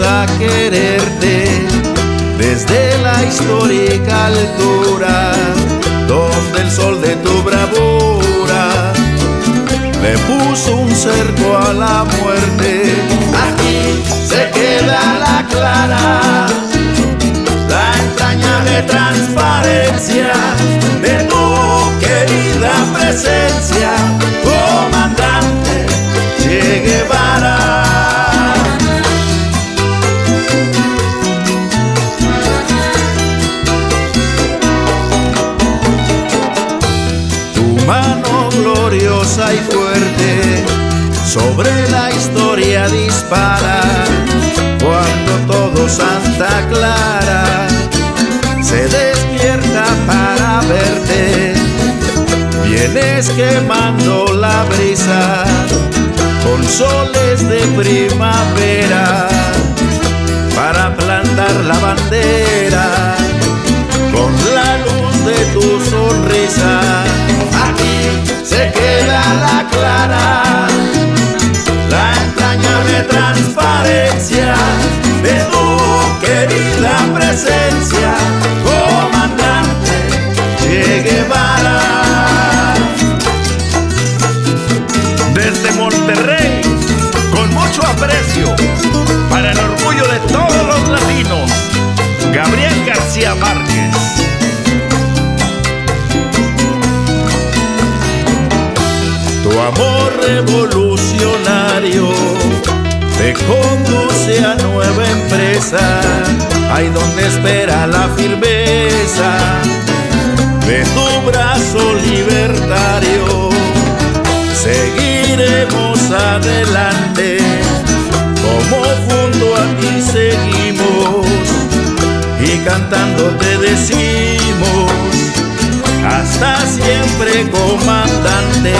a quererte desde la histórica altura, donde el sol de tu bravura le puso un cerco a la muerte. Aquí se queda la clara, la entrañable transparencia de tu querida presencia, mano gloriosa y fuerte sobre la historia dispara cuando todo Santa Clara se despierta para verte. Vienes quemando la brisa con soles de primavera para plantar la bandera se queda la clara, la entrañable transparencia de tu querida presencia, comandante Che Guevara. Desde Monterrey, con mucho aprecio, para el orgullo de todos los latinos, Gabriel García Márquez. Tu amor revolucionario te conduce a nueva empresa, ahí donde espera la firmeza de tu brazo libertario. Seguiremos adelante, como junto a ti seguimos, y cantando te decimos, hasta siempre comandante,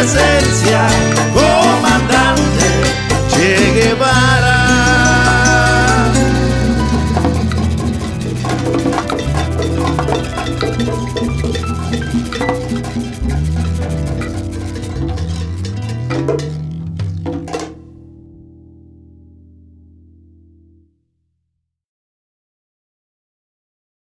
presencia,